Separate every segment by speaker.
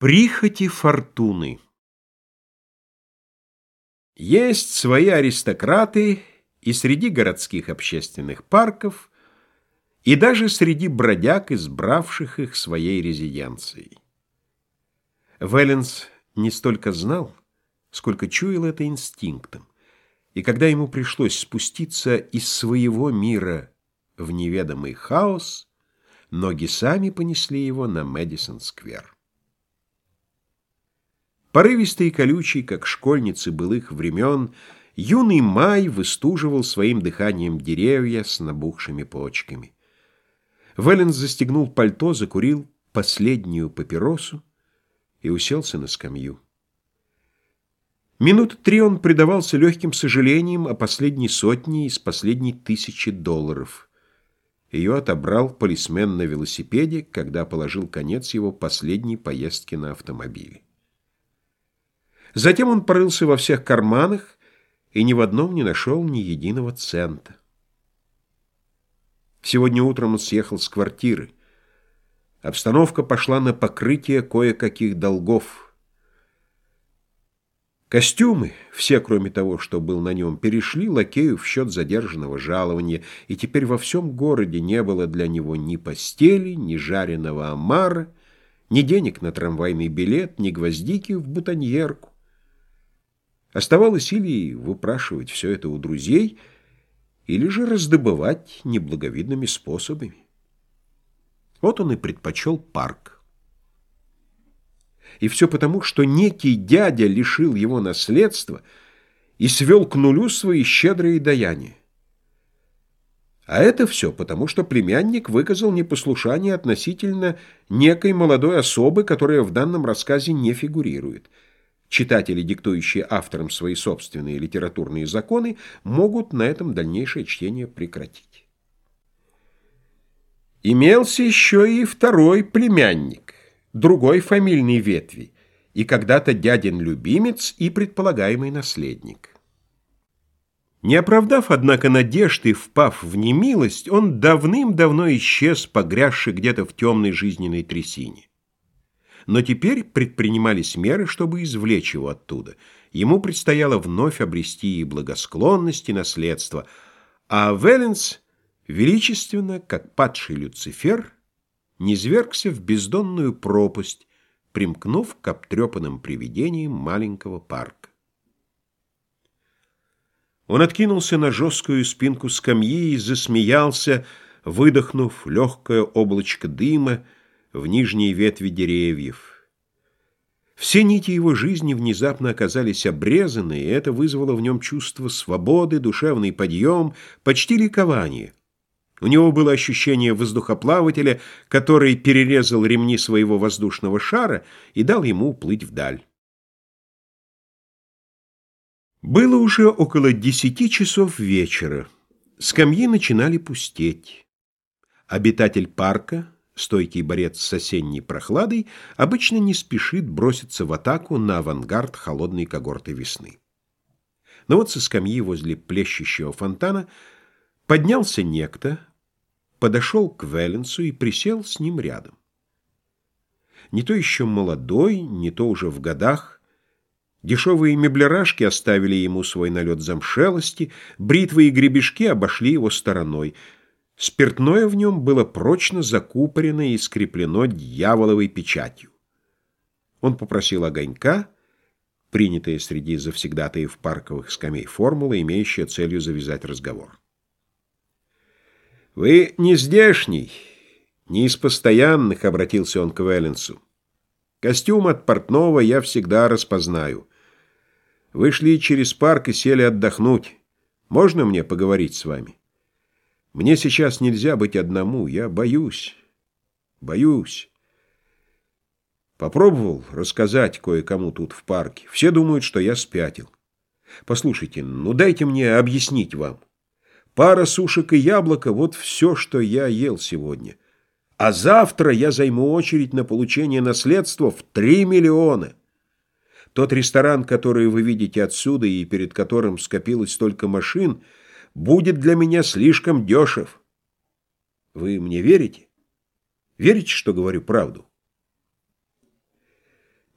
Speaker 1: Прихоти фортуны Есть свои аристократы и среди городских общественных парков, и даже среди бродяг, избравших их своей резиденцией. Велленс не столько знал, сколько чуял это инстинктом, и когда ему пришлось спуститься из своего мира в неведомый хаос, ноги сами понесли его на Мэдисон-сквер. Порывистый и колючий, как школьницы былых времен, юный май выстуживал своим дыханием деревья с набухшими почками. Веллинс застегнул пальто, закурил последнюю папиросу и уселся на скамью. Минут три он предавался легким сожалениям о последней сотне из последней тысячи долларов. Ее отобрал полисмен на велосипеде, когда положил конец его последней поездке на автомобиле. Затем он порылся во всех карманах и ни в одном не нашел ни единого цента. Сегодня утром он съехал с квартиры. Обстановка пошла на покрытие кое-каких долгов. Костюмы, все кроме того, что был на нем, перешли лакею в счет задержанного жалования, и теперь во всем городе не было для него ни постели, ни жареного омара, ни денег на трамвайный билет, ни гвоздики в бутоньерку. Оставалось или выпрашивать все это у друзей, или же раздобывать неблаговидными способами. Вот он и предпочел парк. И все потому, что некий дядя лишил его наследства и свел к нулю свои щедрые даяния. А это все потому, что племянник выказал непослушание относительно некой молодой особы, которая в данном рассказе не фигурирует – Читатели, диктующие авторам свои собственные литературные законы, могут на этом дальнейшее чтение прекратить. Имелся еще и второй племянник, другой фамильной ветви, и когда-то дядин любимец и предполагаемый наследник. Не оправдав, однако, надежды, впав в немилость, он давным-давно исчез, погрязший где-то в темной жизненной трясине но теперь предпринимались меры, чтобы извлечь его оттуда. Ему предстояло вновь обрести и благосклонность, и наследство, а Веллинс величественно, как падший Люцифер, низвергся в бездонную пропасть, примкнув к обтрепанным привидениям маленького парка. Он откинулся на жесткую спинку скамьи и засмеялся, выдохнув легкое облачко дыма, в нижние ветви деревьев. Все нити его жизни внезапно оказались обрезаны, и это вызвало в нем чувство свободы, душевный подъем, почти ликование. У него было ощущение воздухоплавателя, который перерезал ремни своего воздушного шара и дал ему уплыть вдаль. Было уже около десяти часов вечера. Скамьи начинали пустеть. Обитатель парка стойкий борец с осенней прохладой, обычно не спешит броситься в атаку на авангард холодной когорты весны. Но вот со скамьи возле плещущего фонтана поднялся некто, подошел к Велленсу и присел с ним рядом. Не то еще молодой, не то уже в годах, Дешевые меблерашки оставили ему свой налет замшелости, бритвы и гребешки обошли его стороной — Спиртное в нем было прочно закупорено и скреплено дьяволовой печатью. Он попросил огонька, принятая среди завсегдатаев парковых скамей формула, имеющая целью завязать разговор. «Вы не здешний, не из постоянных», — обратился он к Велленсу. «Костюм от портного я всегда распознаю. Вы шли через парк и сели отдохнуть. Можно мне поговорить с вами?» Мне сейчас нельзя быть одному, я боюсь, боюсь. Попробовал рассказать кое-кому тут в парке. Все думают, что я спятил. Послушайте, ну дайте мне объяснить вам. Пара сушек и яблоко — вот все, что я ел сегодня. А завтра я займу очередь на получение наследства в три миллиона. Тот ресторан, который вы видите отсюда и перед которым скопилось столько машин — будет для меня слишком дешев. Вы мне верите? Верите, что говорю правду?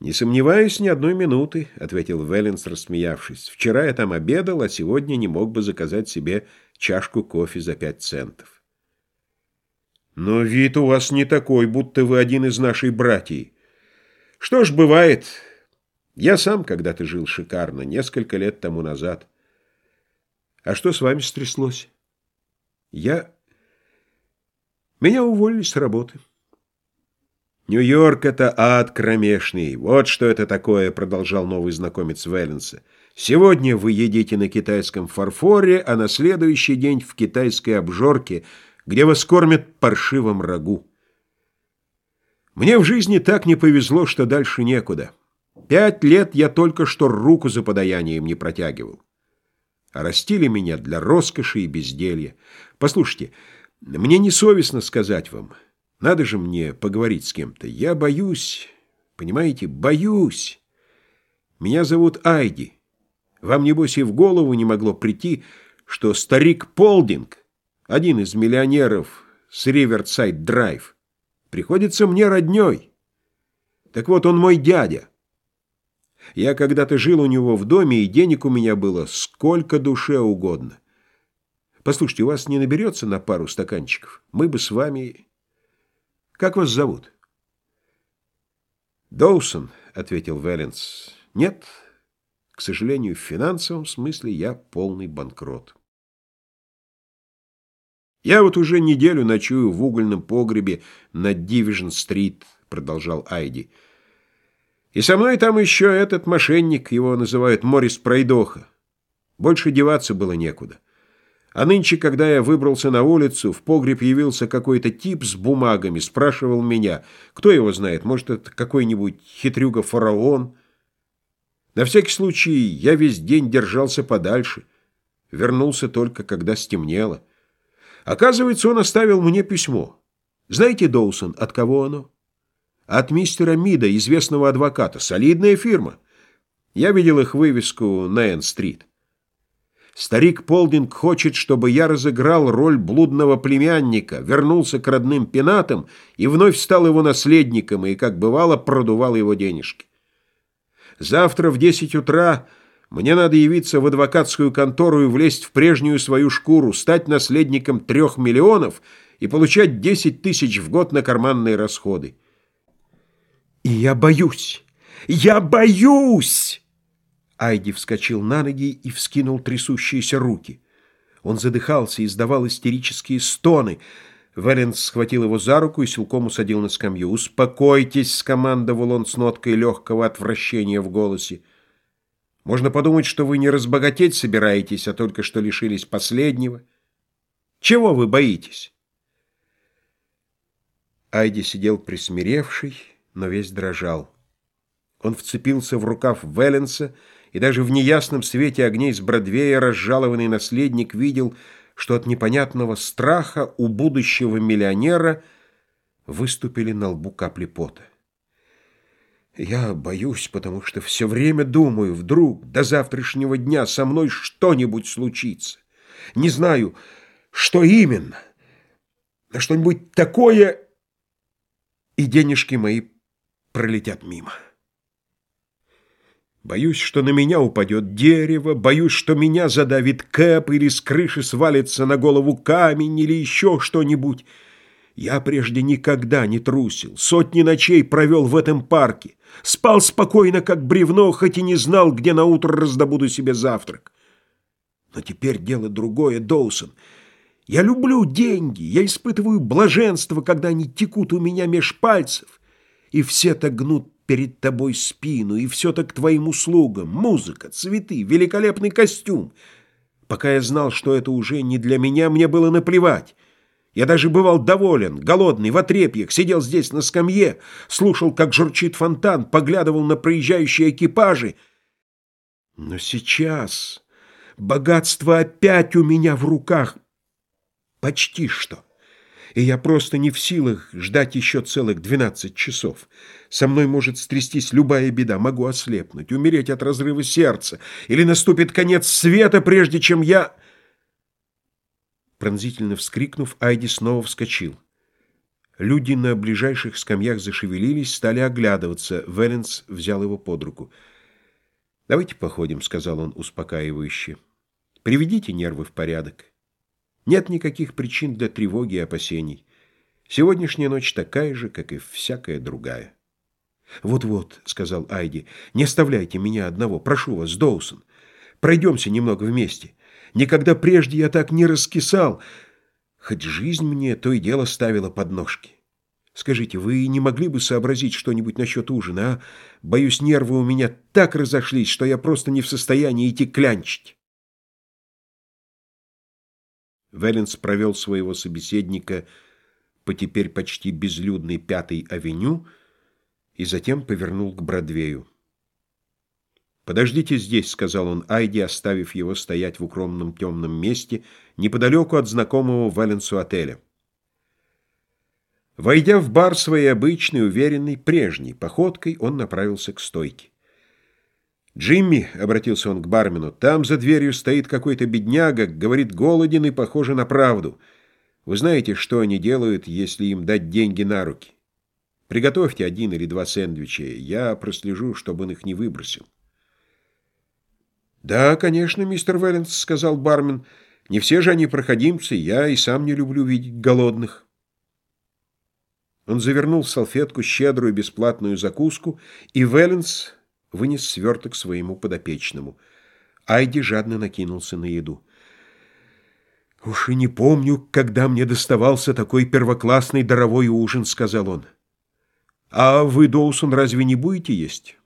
Speaker 1: «Не сомневаюсь ни одной минуты», — ответил Веллинс, рассмеявшись. «Вчера я там обедал, а сегодня не мог бы заказать себе чашку кофе за пять центов». «Но вид у вас не такой, будто вы один из нашей братьев. Что ж, бывает. Я сам когда-то жил шикарно, несколько лет тому назад. А что с вами стряслось?» «Я... Меня уволили с работы». «Нью-Йорк — это ад кромешный. Вот что это такое», — продолжал новый знакомец Вэлленса. «Сегодня вы едите на китайском фарфоре, а на следующий день в китайской обжорке, где вас кормят паршивым рагу. Мне в жизни так не повезло, что дальше некуда. Пять лет я только что руку за подаянием не протягивал. А растили меня для роскоши и безделья. Послушайте, мне несовестно сказать вам — надо же мне поговорить с кем-то. Я боюсь, понимаете, боюсь. Меня зовут Айди. Вам, небось, и в голову не могло прийти, что старик Полдинг, один из миллионеров с Риверсайд Драйв, приходится мне родней. Так вот, он мой дядя. Я когда-то жил у него в доме, и денег у меня было сколько душе угодно. Послушайте, у вас не наберется на пару стаканчиков? Мы бы с вами... Как вас зовут? Доусон, ответил Веллинс. Нет, к сожалению, в финансовом смысле я полный банкрот. Я вот уже неделю ночую в угольном погребе на Дивижн-стрит, продолжал Айди. И со мной там еще этот мошенник, его называют Морис Пройдоха. Больше деваться было некуда. А нынче, когда я выбрался на улицу, в погреб явился какой-то тип с бумагами, спрашивал меня, кто его знает, может, это какой-нибудь хитрюга-фараон. На всякий случай я весь день держался подальше, вернулся только, когда стемнело. Оказывается, он оставил мне письмо. Знаете, Доусон, от кого оно? От мистера Мида, известного адвоката. Солидная фирма. Я видел их вывеску на Энн-стрит. Старик Полдинг хочет, чтобы я разыграл роль блудного племянника, вернулся к родным пенатам и вновь стал его наследником и, как бывало, продувал его денежки. Завтра в десять утра мне надо явиться в адвокатскую контору и влезть в прежнюю свою шкуру, стать наследником трех миллионов и получать десять тысяч в год на карманные расходы. И я боюсь, я боюсь! Айди вскочил на ноги и вскинул трясущиеся руки. Он задыхался и издавал истерические стоны. Валенс схватил его за руку и силком усадил на скамью. «Успокойтесь!» — скомандовал он с ноткой легкого отвращения в голосе. «Можно подумать, что вы не разбогатеть собираетесь, а только что лишились последнего. Чего вы боитесь?» Айди сидел присмиревший, но весь дрожал. Он вцепился в рукав Велленса и даже в неясном свете огней с Бродвея разжалованный наследник видел, что от непонятного страха у будущего миллионера выступили на лбу капли пота. Я боюсь, потому что все время думаю, вдруг до завтрашнего дня со мной что-нибудь случится. Не знаю, что именно, но что-нибудь такое, и денежки мои пролетят мимо. Боюсь, что на меня упадет дерево, боюсь, что меня задавит кэп или с крыши свалится на голову камень или еще что-нибудь. Я прежде никогда не трусил, сотни ночей провел в этом парке, спал спокойно, как бревно, хоть и не знал, где наутро раздобуду себе завтрак. Но теперь дело другое, Доусон. Я люблю деньги, я испытываю блаженство, когда они текут у меня меж пальцев, и все так гнут перед тобой спину, и все так твоим услугам. Музыка, цветы, великолепный костюм. Пока я знал, что это уже не для меня, мне было наплевать. Я даже бывал доволен, голодный, в отрепьях, сидел здесь на скамье, слушал, как журчит фонтан, поглядывал на проезжающие экипажи. Но сейчас богатство опять у меня в руках. Почти что и я просто не в силах ждать еще целых двенадцать часов. Со мной может стрястись любая беда, могу ослепнуть, умереть от разрыва сердца, или наступит конец света, прежде чем я...» Пронзительно вскрикнув, Айди снова вскочил. Люди на ближайших скамьях зашевелились, стали оглядываться. Веллинс взял его под руку. «Давайте походим», — сказал он успокаивающе. «Приведите нервы в порядок. Нет никаких причин для тревоги и опасений. Сегодняшняя ночь такая же, как и всякая другая». «Вот-вот», — сказал Айди, — «не оставляйте меня одного. Прошу вас, Доусон. Пройдемся немного вместе. Никогда прежде я так не раскисал». Хоть жизнь мне то и дело ставила подножки. Скажите, вы не могли бы сообразить что-нибудь насчет ужина, а? Боюсь, нервы у меня так разошлись, что я просто не в состоянии идти клянчить. Веллинс провел своего собеседника по теперь почти безлюдной Пятой авеню и затем повернул к Бродвею. «Подождите здесь», — сказал он Айди, оставив его стоять в укромном темном месте неподалеку от знакомого Валенсу отеля. Войдя в бар своей обычной, уверенной, прежней походкой, он направился к стойке. «Джимми», — обратился он к бармену, — «там за дверью стоит какой-то бедняга, говорит голоден и похоже на правду. Вы знаете, что они делают, если им дать деньги на руки? Приготовьте один или два сэндвича, я прослежу, чтобы он их не выбросил». «Да, конечно, мистер Веллинс», — сказал бармен. «Не все же они проходимцы, я и сам не люблю видеть голодных». Он завернул в салфетку щедрую бесплатную закуску, и Веллинс вынес сверток своему подопечному. Айди жадно накинулся на еду. «Уж и не помню, когда мне доставался такой первоклассный даровой ужин», — сказал он. «А вы, Доусон, разве не будете есть?»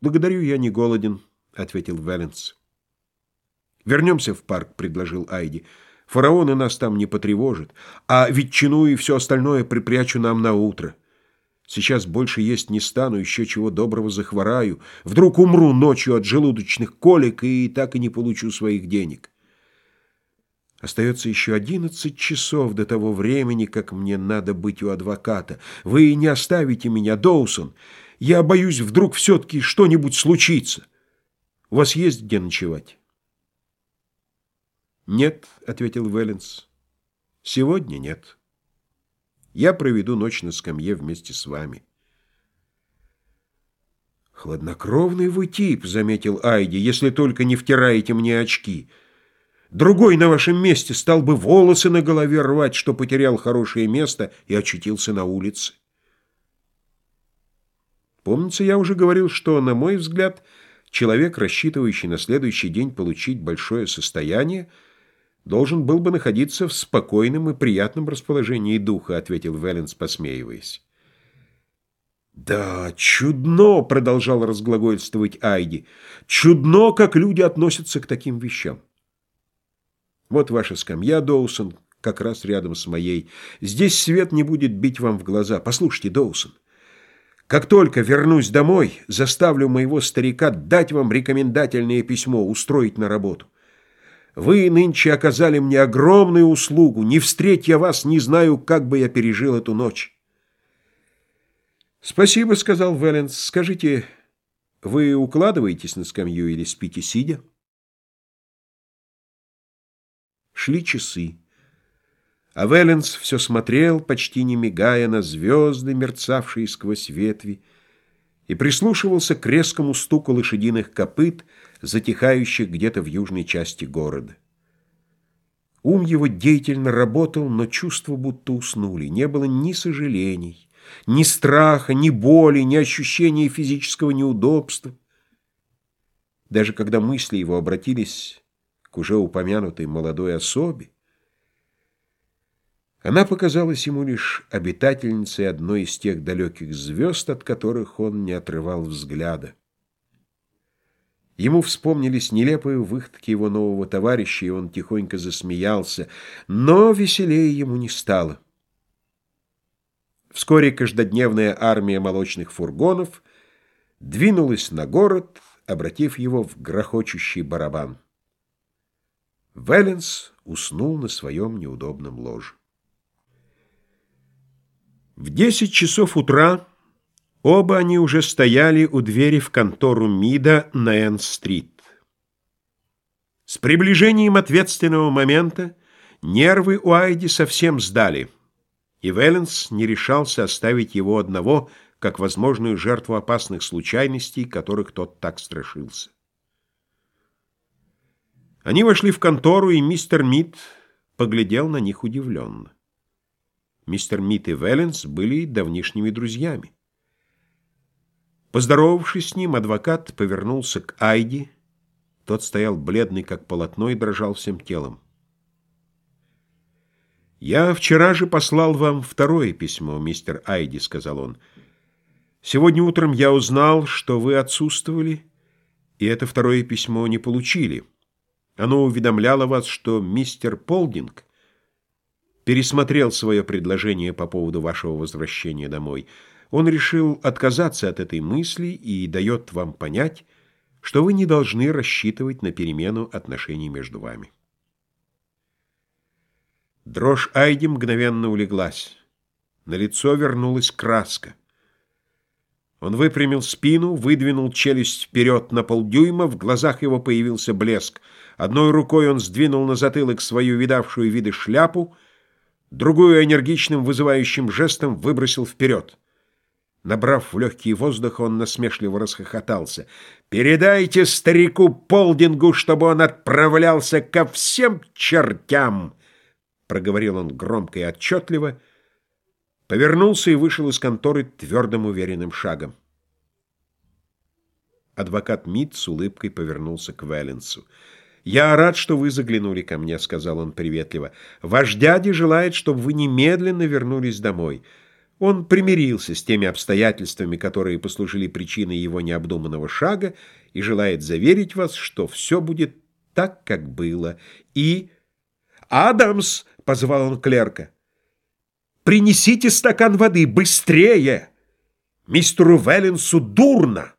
Speaker 1: «Благодарю, я не голоден», — ответил Валенс. «Вернемся в парк», — предложил Айди. «Фараоны нас там не потревожат, а ветчину и все остальное припрячу нам на утро. Сейчас больше есть не стану, еще чего доброго захвораю. Вдруг умру ночью от желудочных колик и так и не получу своих денег». Остается еще одиннадцать часов до того времени, как мне надо быть у адвоката. Вы не оставите меня, Доусон. Я боюсь, вдруг все-таки что-нибудь случится. У вас есть где ночевать? Нет, — ответил Веллинс. Сегодня нет. Я проведу ночь на скамье вместе с вами. Хладнокровный вы тип, — заметил Айди, — если только не втираете мне очки. Другой на вашем месте стал бы волосы на голове рвать, что потерял хорошее место и очутился на улице. Помнится, я уже говорил, что, на мой взгляд, человек, рассчитывающий на следующий день получить большое состояние, должен был бы находиться в спокойном и приятном расположении духа, ответил Веллинс, посмеиваясь. «Да, чудно!» — продолжал разглагольствовать Айди. «Чудно, как люди относятся к таким вещам. Вот ваша скамья, Доусон, как раз рядом с моей. Здесь свет не будет бить вам в глаза. Послушайте, Доусон, как только вернусь домой, заставлю моего старика дать вам рекомендательное письмо, устроить на работу. Вы нынче оказали мне огромную услугу. Не встреть я вас, не знаю, как бы я пережил эту ночь. «Спасибо», — сказал Велленс. «Скажите, вы укладываетесь на скамью или спите сидя?» Шли часы. А Веллинс все смотрел, почти не мигая, на звезды, мерцавшие сквозь ветви, и прислушивался к резкому стуку лошадиных копыт, затихающих где-то в южной части города. Ум его деятельно работал, но чувства будто уснули. Не было ни сожалений, ни страха, ни боли, ни ощущения физического неудобства. Даже когда мысли его обратились к уже упомянутой молодой особе, она показалась ему лишь обитательницей одной из тех далеких звезд, от которых он не отрывал взгляда. Ему вспомнились нелепые выходки его нового товарища, и он тихонько засмеялся, но веселее ему не стало. Вскоре каждодневная армия молочных фургонов двинулась на город, обратив его в грохочущий барабан. Веллинс уснул на своем неудобном ложе. В десять часов утра оба они уже стояли у двери в контору МИДа на Энн-стрит. С приближением ответственного момента нервы у Айди совсем сдали. и Велленс не решался оставить его одного, как возможную жертву опасных случайностей, которых тот так страшился. Они вошли в контору, и мистер Мид поглядел на них удивленно. Мистер Мид и Велленс были давнишними друзьями. Поздоровавшись с ним, адвокат повернулся к Айди. Тот стоял бледный, как полотно, и дрожал всем телом. «Я вчера же послал вам второе письмо, мистер Айди», — сказал он. «Сегодня утром я узнал, что вы отсутствовали, и это второе письмо не получили. Оно уведомляло вас, что мистер Полдинг пересмотрел свое предложение по поводу вашего возвращения домой. Он решил отказаться от этой мысли и дает вам понять, что вы не должны рассчитывать на перемену отношений между вами». Дрожь Айди мгновенно улеглась. На лицо вернулась краска. Он выпрямил спину, выдвинул челюсть вперед на полдюйма, в глазах его появился блеск. Одной рукой он сдвинул на затылок свою видавшую виды шляпу, другую энергичным вызывающим жестом выбросил вперед. Набрав в легкий воздух, он насмешливо расхохотался. «Передайте старику Полдингу, чтобы он отправлялся ко всем чертям!» проговорил он громко и отчетливо, повернулся и вышел из конторы твердым уверенным шагом. Адвокат Мид с улыбкой повернулся к Вэлленсу. «Я рад, что вы заглянули ко мне», — сказал он приветливо. «Ваш дядя желает, чтобы вы немедленно вернулись домой. Он примирился с теми обстоятельствами, которые послужили причиной его необдуманного шага, и желает заверить вас, что все будет так, как было, и...» «Адамс!» позвал он клерка. «Принесите стакан воды, быстрее! Мистеру Веллинсу дурно!»